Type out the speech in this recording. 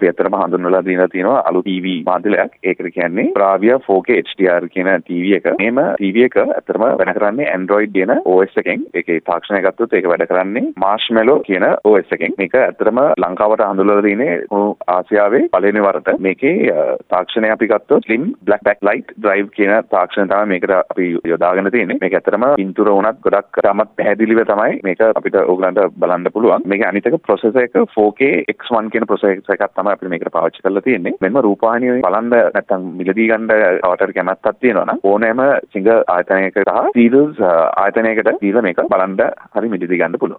අපි ඇත්තටම හඳුන්වලා දීලා තියෙනවා අලුත් TV මාධ්‍යයක්. ඒකට කියන්නේ Bravia 4K HDR කියන TV එක. මේම TV එක ඇත්තටම වැඩ කරන්නේ Android කියන OS එකෙන්. ඒකේ තාක්ෂණය ගත්තොත් ඒක වැඩ කරන්නේ Marshmallow කියන OS එකෙන්. මේක ඇත්තටම ලංකාවට හඳුන්වලා තියෙන්නේ ආසියාවේ පළවෙනි වරට. මේකේ තාක්ෂණය අපි ගත්තොත් slim black backlight drive කියන තාක්ෂණය තමයි මේකට අපි යොදාගෙන තියෙන්නේ. මේක ඇත්තටම පින්තූර වුණත් ගොඩක් තමත් පැහැදිලිව තමයි මේක අපිට ඕගලන්ට බලන්න පුළුවන්. මේක අනිත් එක processor එක 4K X1 කියන processor එකක් තමයි අපිට මේකට පාවිච්චි කරලා තියෙන්නේ. මෙන්න රූපවාහිනිය බලන්න නැත්නම් මිලදී ගන්න කවටර් කැමැත්තක් තියෙනවා නම් ඕනෑම සිංග ආයතනයකට සහ සීල්ස් ආයතනයකට දීලා මේක බලන්න හරි මිලදී ගන්න පුළුවන්.